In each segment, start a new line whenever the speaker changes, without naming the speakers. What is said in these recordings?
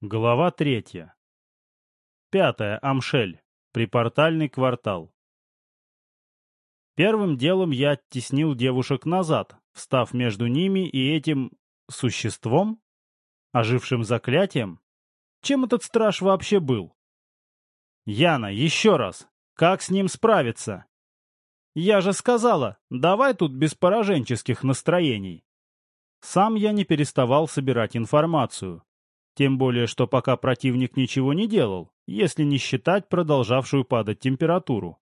Глава третья. Пятая. Амшель. Припортальный квартал. Первым делом я оттеснил девушек назад, встав между ними и этим... существом? Ожившим заклятием? Чем этот страж вообще был? Яна, еще раз. Как с ним справиться? Я же сказала, давай тут без пораженческих настроений. Сам я не переставал собирать информацию. Тем более, что пока противник ничего не делал, если не считать продолжавшую падать температуру.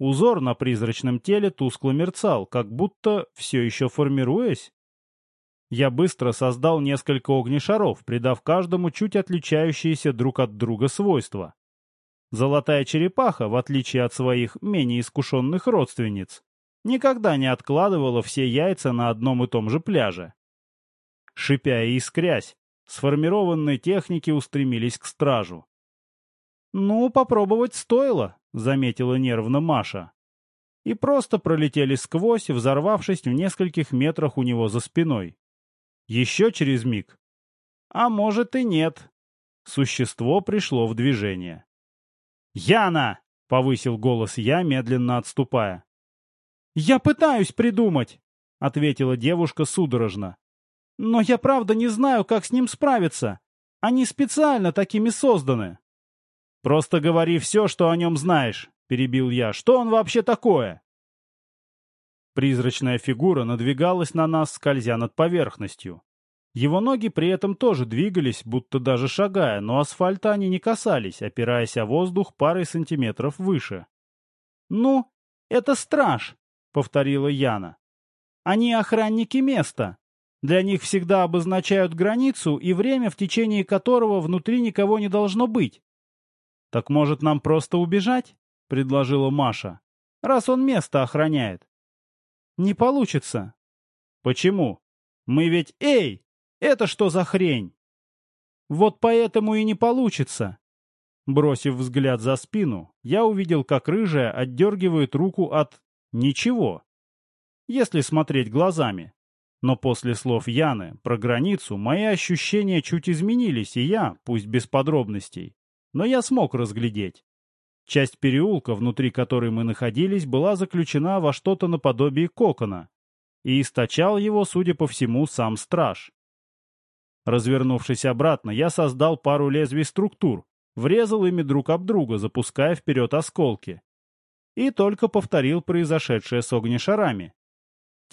Узор на призрачном теле тускло мерцал, как будто все еще формируясь. Я быстро создал несколько огнешаров, придав каждому чуть отличающиеся друг от друга свойства. Золотая черепаха, в отличие от своих менее искушенных родственниц, никогда не откладывала все яйца на одном и том же пляже. Шипя и искрясь, сформированной техники устремились к стражу. «Ну, попробовать стоило», — заметила нервно Маша. И просто пролетели сквозь, взорвавшись в нескольких метрах у него за спиной. Еще через миг. А может и нет. Существо пришло в движение. «Яна!» — повысил голос я, медленно отступая. «Я пытаюсь придумать!» — ответила девушка судорожно. Но я правда не знаю, как с ним справиться. Они специально такими созданы. Просто говори все, что о нем знаешь, перебил я. Что он вообще такое? Призрачная фигура надвигалась на нас, скользя над поверхностью. Его ноги при этом тоже двигались, будто даже шагая, но асфальта они не касались, опираясь о воздух парой сантиметров выше. «Ну, это страж», — повторила Яна. «Они охранники места. Для них всегда обозначают границу и время, в течение которого внутри никого не должно быть. «Так, может, нам просто убежать?» — предложила Маша. «Раз он место охраняет». «Не получится». «Почему? Мы ведь... Эй! Это что за хрень?» «Вот поэтому и не получится». Бросив взгляд за спину, я увидел, как рыжая отдергивает руку от... ничего. Если смотреть глазами. Но после слов Яны про границу мои ощущения чуть изменились, и я, пусть без подробностей, но я смог разглядеть. Часть переулка, внутри которой мы находились, была заключена во что-то наподобие кокона, и источал его, судя по всему, сам страж. Развернувшись обратно, я создал пару лезвий структур, врезал ими друг об друга, запуская вперед осколки. И только повторил произошедшее с огнешарами.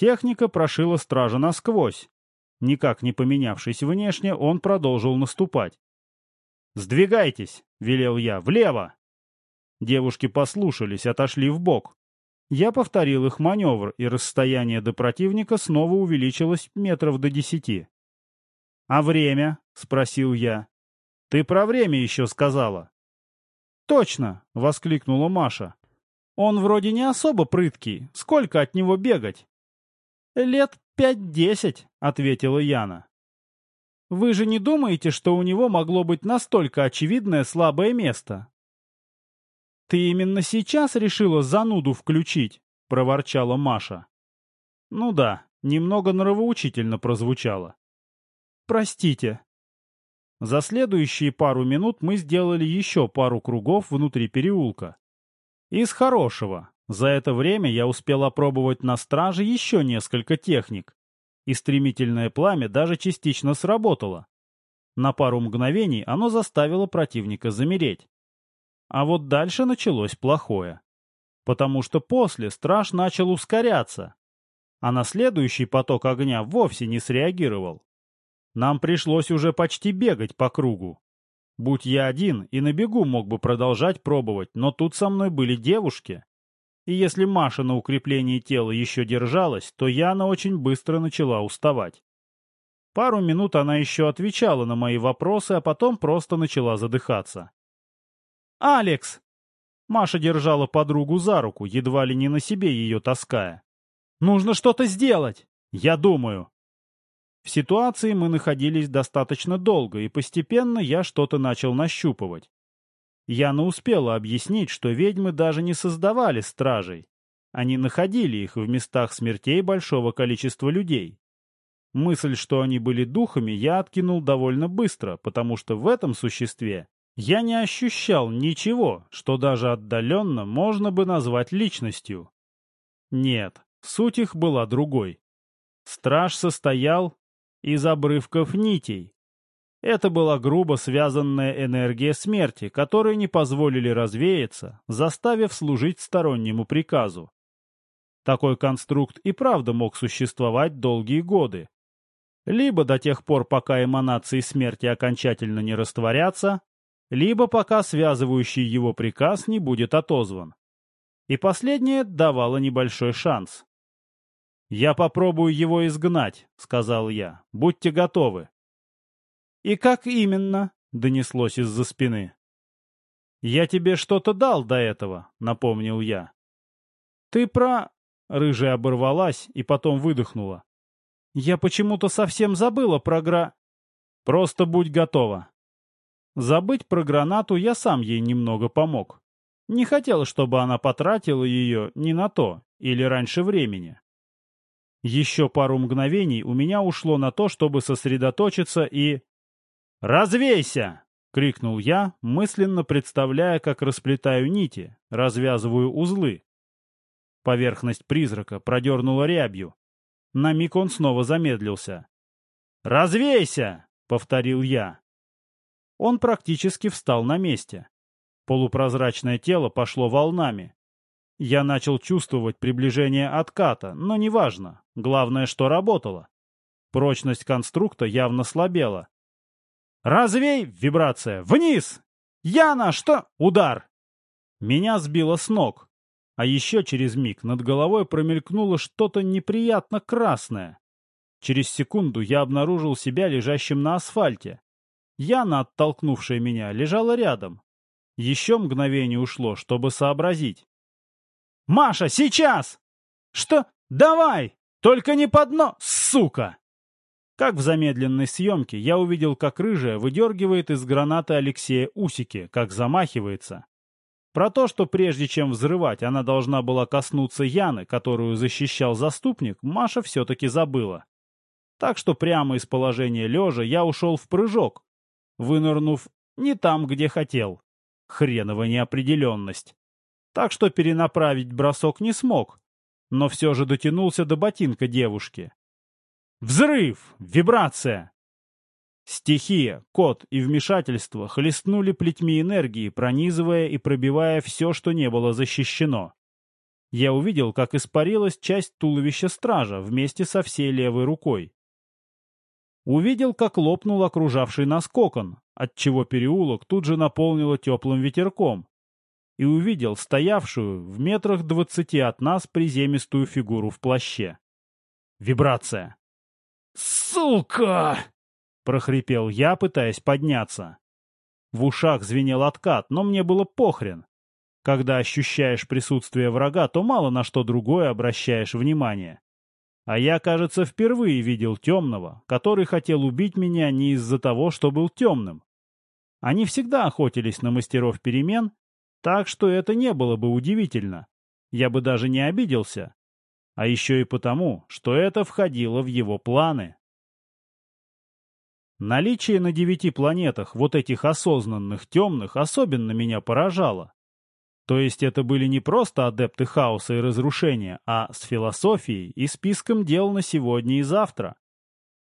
Техника прошила стража насквозь. Никак не поменявшись внешне, он продолжил наступать. «Сдвигайтесь!» — велел я. «Влево!» Девушки послушались, отошли в бок. Я повторил их маневр, и расстояние до противника снова увеличилось метров до десяти. «А время?» — спросил я. «Ты про время еще сказала». «Точно!» — воскликнула Маша. «Он вроде не особо прыткий. Сколько от него бегать?» «Лет пять-десять», — ответила Яна. «Вы же не думаете, что у него могло быть настолько очевидное слабое место?» «Ты именно сейчас решила зануду включить?» — проворчала Маша. «Ну да, немного нравоучительно прозвучало». «Простите». За следующие пару минут мы сделали еще пару кругов внутри переулка. Из хорошего, за это время я успел опробовать на страже еще несколько техник, и стремительное пламя даже частично сработало. На пару мгновений оно заставило противника замереть. А вот дальше началось плохое. Потому что после страж начал ускоряться, а на следующий поток огня вовсе не среагировал. Нам пришлось уже почти бегать по кругу. Будь я один, и на бегу мог бы продолжать пробовать, но тут со мной были девушки, и если Маша на укреплении тела еще держалась, то Яна очень быстро начала уставать. Пару минут она еще отвечала на мои вопросы, а потом просто начала задыхаться. «Алекс!» Маша держала подругу за руку, едва ли не на себе ее таская. «Нужно что-то сделать!» «Я думаю!» В ситуации мы находились достаточно долго, и постепенно я что-то начал нащупывать. Яна успела объяснить, что ведьмы даже не создавали стражей. Они находили их в местах смертей большого количества людей. Мысль, что они были духами, я откинул довольно быстро, потому что в этом существе я не ощущал ничего, что даже отдаленно можно бы назвать личностью. Нет, суть их была другой. Страж состоял из обрывков нитей. Это была грубо связанная энергия смерти, которые не позволили развеяться, заставив служить стороннему приказу. Такой конструкт и правда мог существовать долгие годы. Либо до тех пор, пока эманации смерти окончательно не растворятся, либо пока связывающий его приказ не будет отозван. И последнее давало небольшой шанс. «Я попробую его изгнать», — сказал я. «Будьте готовы». «И как именно?» — донеслось из-за спины. «Я тебе что-то дал до этого», — напомнил я. «Ты про...» — рыжая оборвалась и потом выдохнула. «Я почему-то совсем забыла про гра...» «Просто будь готова». Забыть про гранату я сам ей немного помог. Не хотел, чтобы она потратила ее не на то или раньше времени. Еще пару мгновений у меня ушло на то, чтобы сосредоточиться и... «Развейся!» — крикнул я, мысленно представляя, как расплетаю нити, развязываю узлы. Поверхность призрака продернула рябью. На миг он снова замедлился. «Развейся!» — повторил я. Он практически встал на месте. Полупрозрачное тело пошло волнами. Я начал чувствовать приближение отката, но неважно. Главное, что работало. Прочность конструкта явно слабела. «Развей!» — вибрация. «Вниз!» «Яна, что?» — удар! Меня сбило с ног. А еще через миг над головой промелькнуло что-то неприятно красное. Через секунду я обнаружил себя лежащим на асфальте. Яна, оттолкнувшая меня, лежала рядом. Еще мгновение ушло, чтобы сообразить. Маша, сейчас! Что? Давай! Только не под дно, сука! Как в замедленной съемке я увидел, как рыжая выдергивает из гранаты Алексея усики, как замахивается. Про то, что прежде чем взрывать, она должна была коснуться Яны, которую защищал заступник, Маша все-таки забыла. Так что прямо из положения лежа я ушел в прыжок, вынырнув не там, где хотел. Хренова неопределенность так что перенаправить бросок не смог, но все же дотянулся до ботинка девушки. Взрыв! Вибрация! Стихия, код и вмешательство хлестнули плетьми энергии, пронизывая и пробивая все, что не было защищено. Я увидел, как испарилась часть туловища стража вместе со всей левой рукой. Увидел, как лопнул окружавший нас кокон, отчего переулок тут же наполнило теплым ветерком, и увидел стоявшую в метрах двадцати от нас приземистую фигуру в плаще. Вибрация. «Сука!» — прохрипел я, пытаясь подняться. В ушах звенел откат, но мне было похрен. Когда ощущаешь присутствие врага, то мало на что другое обращаешь внимание. А я, кажется, впервые видел темного, который хотел убить меня не из-за того, что был темным. Они всегда охотились на мастеров перемен так что это не было бы удивительно. Я бы даже не обиделся. А еще и потому, что это входило в его планы. Наличие на девяти планетах вот этих осознанных темных особенно меня поражало. То есть это были не просто адепты хаоса и разрушения, а с философией и списком дел на сегодня и завтра.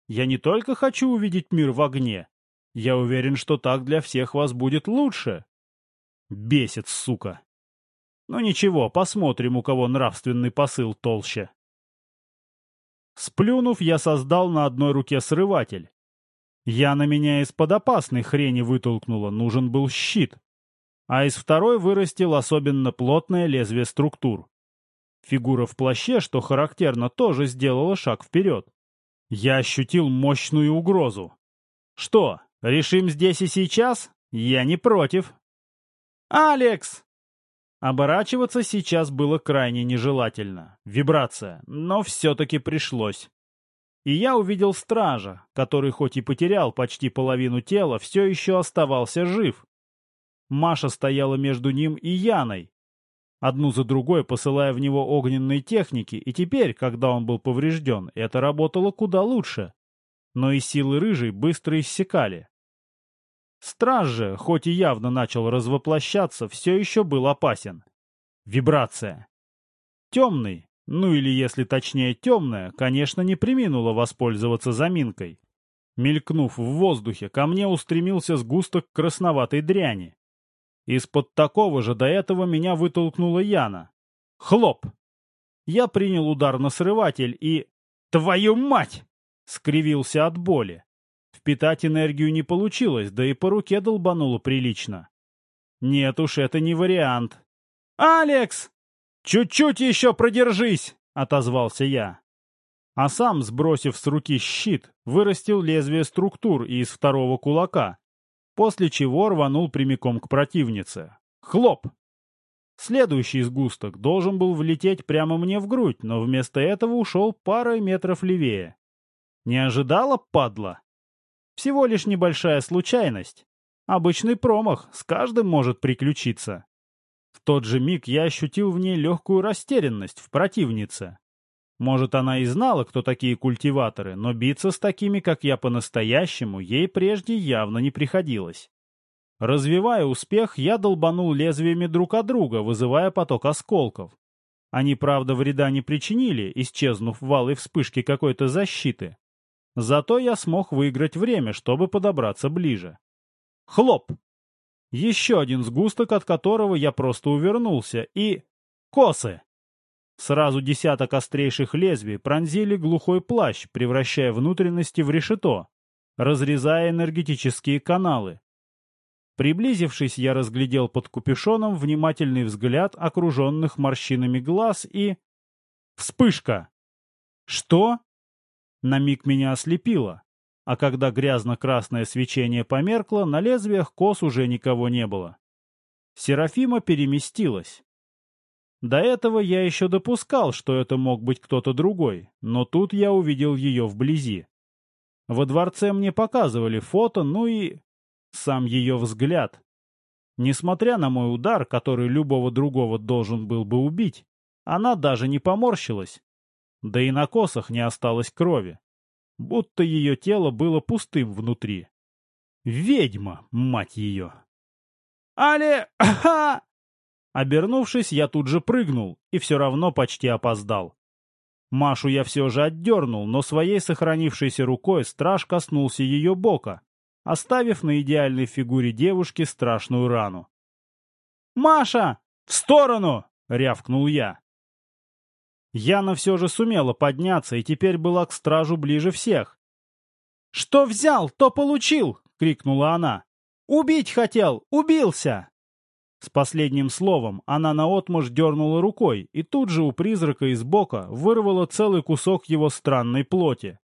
Я не только хочу увидеть мир в огне, я уверен, что так для всех вас будет лучше. Бесит, сука. Ну ничего, посмотрим, у кого нравственный посыл толще. Сплюнув, я создал на одной руке срыватель. Я на меня из-под опасной хрени вытолкнула, нужен был щит. А из второй вырастил особенно плотное лезвие структур. Фигура в плаще, что характерно, тоже сделала шаг вперед. Я ощутил мощную угрозу. Что, решим здесь и сейчас? Я не против. «Алекс!» Оборачиваться сейчас было крайне нежелательно. Вибрация, но все-таки пришлось. И я увидел стража, который хоть и потерял почти половину тела, все еще оставался жив. Маша стояла между ним и Яной, одну за другой посылая в него огненные техники, и теперь, когда он был поврежден, это работало куда лучше. но и силы рыжей быстро иссякали. Страж же, хоть и явно начал развоплощаться, все еще был опасен. Вибрация. Темный, ну или если точнее темная, конечно, не приминула воспользоваться заминкой. Мелькнув в воздухе, ко мне устремился сгусток красноватой дряни. Из-под такого же до этого меня вытолкнула Яна. Хлоп! Я принял удар на срыватель и... Твою мать! Скривился от боли. Впитать энергию не получилось, да и по руке долбануло прилично. Нет уж, это не вариант. «Алекс! Чуть-чуть еще продержись!» — отозвался я. А сам, сбросив с руки щит, вырастил лезвие структур из второго кулака, после чего рванул прямиком к противнице. Хлоп! Следующий сгусток должен был влететь прямо мне в грудь, но вместо этого ушел парой метров левее. Не ожидала, падла? Всего лишь небольшая случайность. Обычный промах, с каждым может приключиться. В тот же миг я ощутил в ней легкую растерянность в противнице. Может, она и знала, кто такие культиваторы, но биться с такими, как я по-настоящему, ей прежде явно не приходилось. Развивая успех, я долбанул лезвиями друг от друга, вызывая поток осколков. Они, правда, вреда не причинили, исчезнув в валой вспышки какой-то защиты. Зато я смог выиграть время, чтобы подобраться ближе. Хлоп! Еще один сгусток, от которого я просто увернулся, и... Косы! Сразу десяток острейших лезвий пронзили глухой плащ, превращая внутренности в решето, разрезая энергетические каналы. Приблизившись, я разглядел под капюшоном внимательный взгляд окруженных морщинами глаз и... Вспышка! Что? На миг меня ослепило, а когда грязно-красное свечение померкло, на лезвиях кос уже никого не было. Серафима переместилась. До этого я еще допускал, что это мог быть кто-то другой, но тут я увидел ее вблизи. Во дворце мне показывали фото, ну и... сам ее взгляд. Несмотря на мой удар, который любого другого должен был бы убить, она даже не поморщилась. Да и на косах не осталось крови. Будто ее тело было пустым внутри. Ведьма, мать ее! «Але... Ха!» Обернувшись, я тут же прыгнул и все равно почти опоздал. Машу я все же отдернул, но своей сохранившейся рукой страж коснулся ее бока, оставив на идеальной фигуре девушки страшную рану. «Маша! В сторону!» — рявкнул я. Яна все же сумела подняться и теперь была к стражу ближе всех. «Что взял, то получил!» — крикнула она. «Убить хотел! Убился!» С последним словом она наотмашь дернула рукой, и тут же у призрака из бока вырвала целый кусок его странной плоти.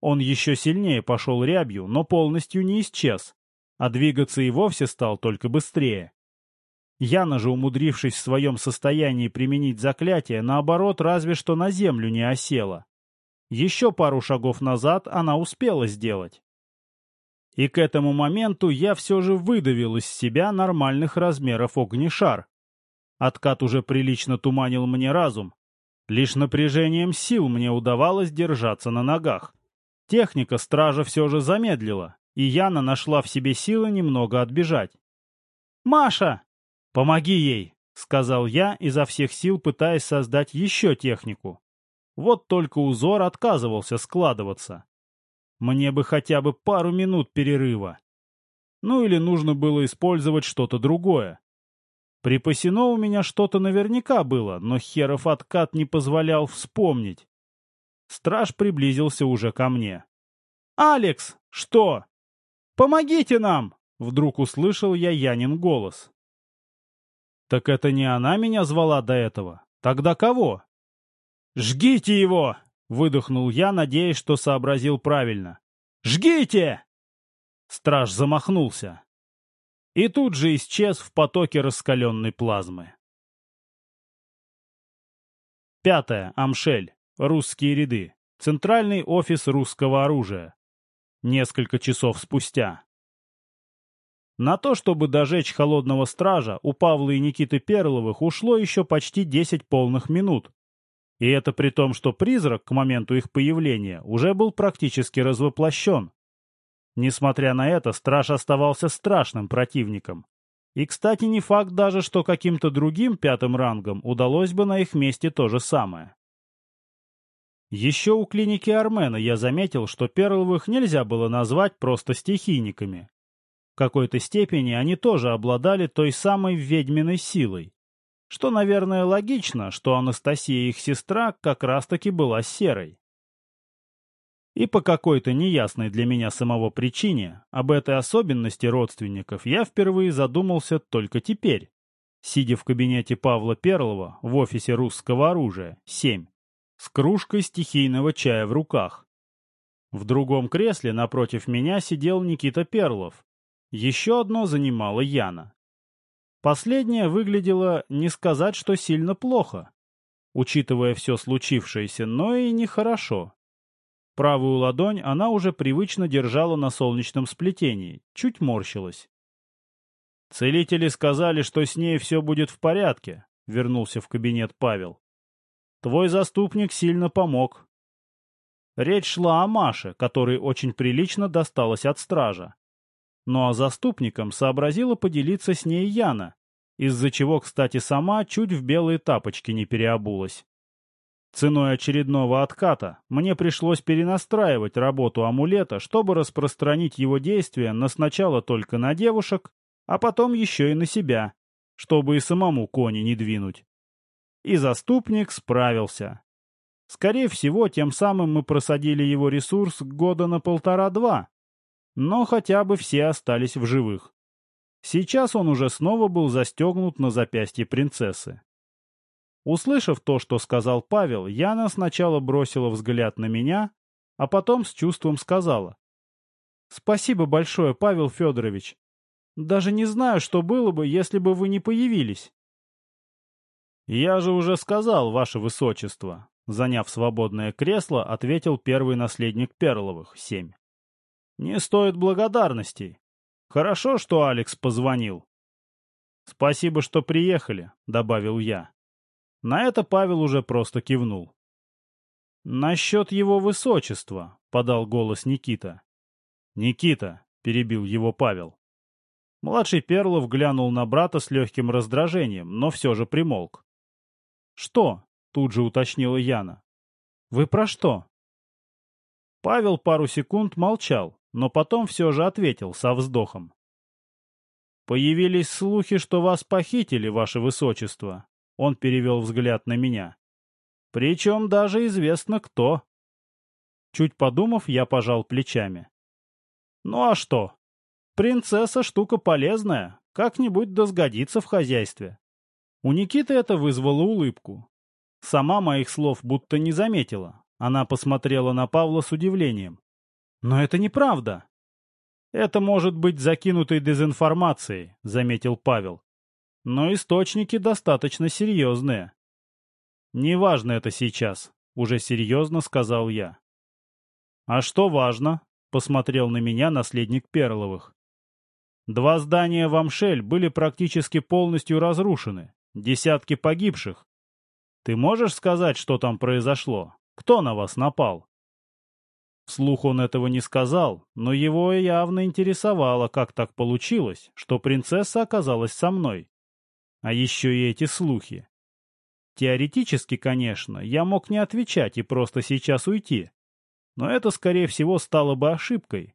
Он еще сильнее пошел рябью, но полностью не исчез, а двигаться и вовсе стал только быстрее. Яна же, умудрившись в своем состоянии применить заклятие, наоборот, разве что на землю не осела. Еще пару шагов назад она успела сделать. И к этому моменту я все же выдавил из себя нормальных размеров огнешар. Откат уже прилично туманил мне разум. Лишь напряжением сил мне удавалось держаться на ногах. Техника стража все же замедлила, и Яна нашла в себе силы немного отбежать. «Маша! Помоги ей!» — сказал я, изо всех сил пытаясь создать еще технику. Вот только узор отказывался складываться. Мне бы хотя бы пару минут перерыва. Ну или нужно было использовать что-то другое. Припасено у меня что-то наверняка было, но херов откат не позволял вспомнить. Страж приблизился уже ко мне. «Алекс! Что? Помогите нам!» Вдруг услышал я Янин голос. «Так это не она меня звала до этого? Тогда кого?» «Жгите его!» Выдохнул я, надеясь, что сообразил правильно. «Жгите!» Страж замахнулся. И тут же исчез в потоке раскаленной плазмы. Пятое. Амшель. Русские ряды. Центральный офис русского оружия. Несколько часов спустя. На то, чтобы дожечь холодного стража, у Павла и Никиты Перловых ушло еще почти 10 полных минут, И это при том, что призрак к моменту их появления уже был практически развоплощен. Несмотря на это, страж оставался страшным противником. И, кстати, не факт даже, что каким-то другим пятым рангом удалось бы на их месте то же самое. Еще у клиники Армена я заметил, что Перловых нельзя было назвать просто стихийниками. В какой-то степени они тоже обладали той самой ведьминой силой. Что, наверное, логично, что Анастасия, их сестра, как раз-таки была серой. И по какой-то неясной для меня самого причине об этой особенности родственников я впервые задумался только теперь, сидя в кабинете Павла Перлова в офисе русского оружия, 7, с кружкой стихийного чая в руках. В другом кресле напротив меня сидел Никита Перлов. Еще одно занимала Яна. Последняя выглядела не сказать, что сильно плохо, учитывая все случившееся, но и нехорошо. Правую ладонь она уже привычно держала на солнечном сплетении, чуть морщилась. «Целители сказали, что с ней все будет в порядке», — вернулся в кабинет Павел. «Твой заступник сильно помог». Речь шла о Маше, которой очень прилично досталось от стража. Ну а заступником сообразила поделиться с ней Яна, из-за чего, кстати, сама чуть в белые тапочки не переобулась. Ценой очередного отката мне пришлось перенастраивать работу амулета, чтобы распространить его действия на сначала только на девушек, а потом еще и на себя, чтобы и самому кони не двинуть. И заступник справился. Скорее всего, тем самым мы просадили его ресурс года на полтора-два, но хотя бы все остались в живых. Сейчас он уже снова был застегнут на запястье принцессы. Услышав то, что сказал Павел, Яна сначала бросила взгляд на меня, а потом с чувством сказала. «Спасибо большое, Павел Федорович. Даже не знаю, что было бы, если бы вы не появились». «Я же уже сказал, ваше высочество», — заняв свободное кресло, ответил первый наследник Перловых, семь. «Не стоит благодарностей. Хорошо, что Алекс позвонил». «Спасибо, что приехали», — добавил я. На это Павел уже просто кивнул. «Насчет его высочества», — подал голос Никита. «Никита», — перебил его Павел. Младший Перлов глянул на брата с легким раздражением, но все же примолк. «Что?» — тут же уточнила Яна. «Вы про что?» Павел пару секунд молчал, но потом все же ответил со вздохом. «Появились слухи, что вас похитили, ваше высочество. Он перевел взгляд на меня. Причем даже известно кто. Чуть подумав, я пожал плечами. Ну а что? Принцесса штука полезная, как-нибудь да сгодится в хозяйстве. У Никиты это вызвало улыбку. Сама моих слов будто не заметила. Она посмотрела на Павла с удивлением. «Но это неправда!» «Это может быть закинутой дезинформацией», — заметил Павел но источники достаточно серьезные. «Неважно это сейчас», — уже серьезно сказал я. «А что важно?» — посмотрел на меня наследник Перловых. «Два здания в Амшель были практически полностью разрушены, десятки погибших. Ты можешь сказать, что там произошло? Кто на вас напал?» Вслух он этого не сказал, но его явно интересовало, как так получилось, что принцесса оказалась со мной. А еще и эти слухи. Теоретически, конечно, я мог не отвечать и просто сейчас уйти. Но это, скорее всего, стало бы ошибкой.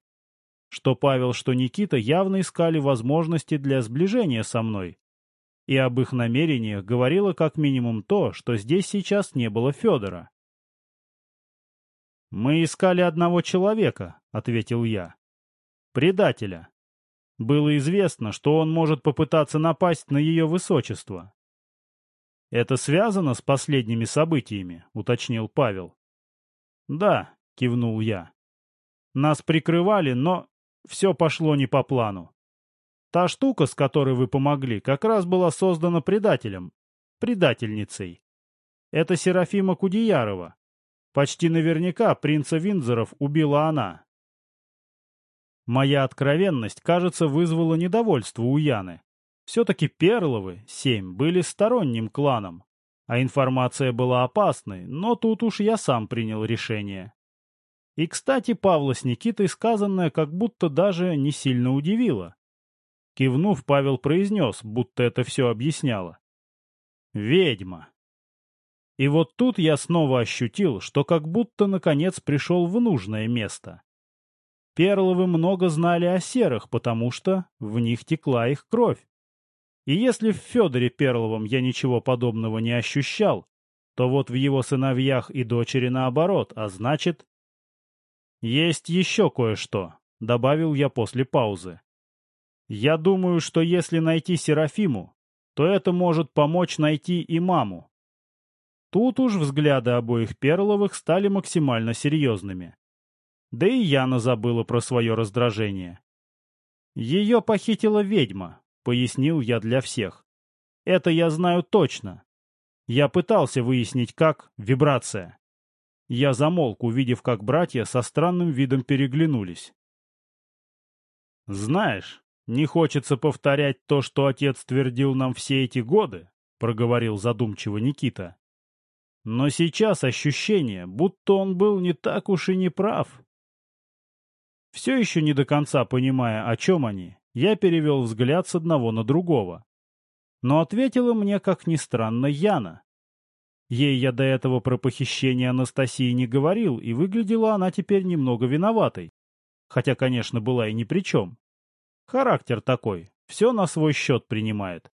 Что Павел, что Никита явно искали возможности для сближения со мной. И об их намерениях говорило как минимум то, что здесь сейчас не было Федора. «Мы искали одного человека», — ответил я. «Предателя. Было известно, что он может попытаться напасть на ее высочество. «Это связано с последними событиями», — уточнил Павел. «Да», — кивнул я. «Нас прикрывали, но все пошло не по плану. Та штука, с которой вы помогли, как раз была создана предателем, предательницей. Это Серафима Кудеярова. Почти наверняка принца Винзоров убила она. Моя откровенность, кажется, вызвала недовольство у Яны. Все-таки Перловы, семь, были сторонним кланом. А информация была опасной, но тут уж я сам принял решение. И, кстати, Павла с Никитой сказанное как будто даже не сильно удивило. Кивнув, Павел произнес, будто это все объясняло. «Ведьма». И вот тут я снова ощутил, что как будто наконец пришел в нужное место. Перловы много знали о серых, потому что в них текла их кровь. И если в Федоре Перловом я ничего подобного не ощущал, то вот в его сыновьях и дочери наоборот, а значит... Есть еще кое-что, добавил я после паузы. Я думаю, что если найти Серафиму, то это может помочь найти и маму. Тут уж взгляды обоих Перловых стали максимально серьезными. Да и Яна забыла про свое раздражение. Ее похитила ведьма, — пояснил я для всех. «Это я знаю точно. Я пытался выяснить, как вибрация». Я замолк, увидев, как братья со странным видом переглянулись. «Знаешь, не хочется повторять то, что отец твердил нам все эти годы», — проговорил задумчиво Никита. «Но сейчас ощущение, будто он был не так уж и не прав». Все еще не до конца понимая, о чем они, я перевел взгляд с одного на другого. Но ответила мне, как ни странно, Яна. Ей я до этого про похищение Анастасии не говорил, и выглядела она теперь немного виноватой. Хотя, конечно, была и ни при чем. Характер такой, все на свой счет принимает.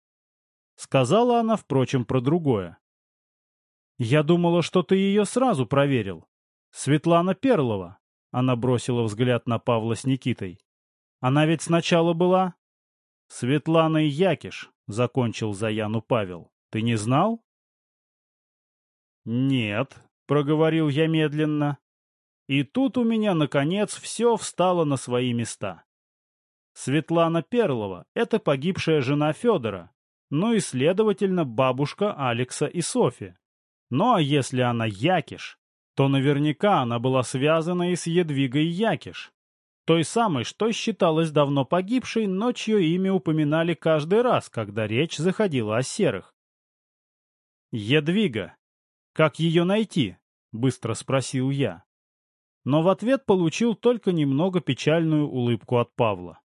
Сказала она, впрочем, про другое. «Я думала, что ты ее сразу проверил. Светлана Перлова». Она бросила взгляд на Павла с Никитой. Она ведь сначала была... Светлана Якиш, — закончил за Яну Павел. Ты не знал? Нет, — проговорил я медленно. И тут у меня, наконец, все встало на свои места. Светлана Перлова — это погибшая жена Федора, ну и, следовательно, бабушка Алекса и Софи. А если она Якиш, то наверняка она была связана и с Едвигой Якиш. Той самой, что считалось давно погибшей, но чье имя упоминали каждый раз, когда речь заходила о серых. «Едвига. Как ее найти?» — быстро спросил я. Но в ответ получил только немного печальную улыбку от Павла.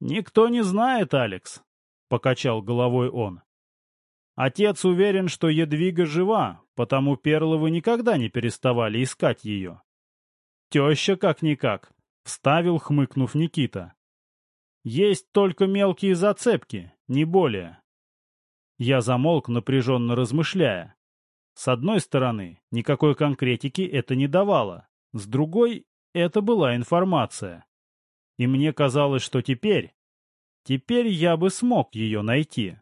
«Никто не знает, Алекс», — покачал головой он. «Отец уверен, что Едвига жива, потому Перловы никогда не переставали искать ее. Теща как-никак Вставил, хмыкнув Никита. Есть только мелкие зацепки, не более. Я замолк, напряженно размышляя. С одной стороны, никакой конкретики это не давало. С другой, это была информация. И мне казалось, что теперь... Теперь я бы смог ее найти.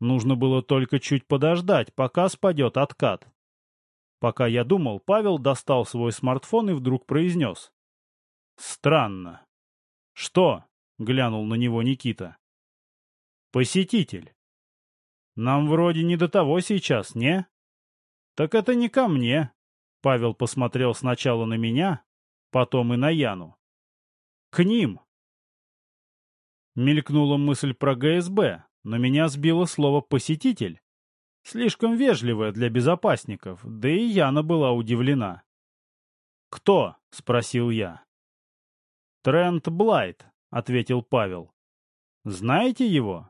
Нужно было только чуть подождать, пока спадет откат. Пока я думал, Павел достал свой смартфон и вдруг произнес. Странно. Что? Глянул на него Никита. Посетитель. Нам вроде не до того сейчас, не? Так это не ко мне. Павел посмотрел сначала на меня, потом и на Яну. К ним. Мелькнула мысль про ГСБ, но меня сбило слово «посетитель». Слишком вежливое для безопасников, да и Яна была удивлена. «Кто?» — спросил я. «Трент Блайт», — ответил Павел. «Знаете его?»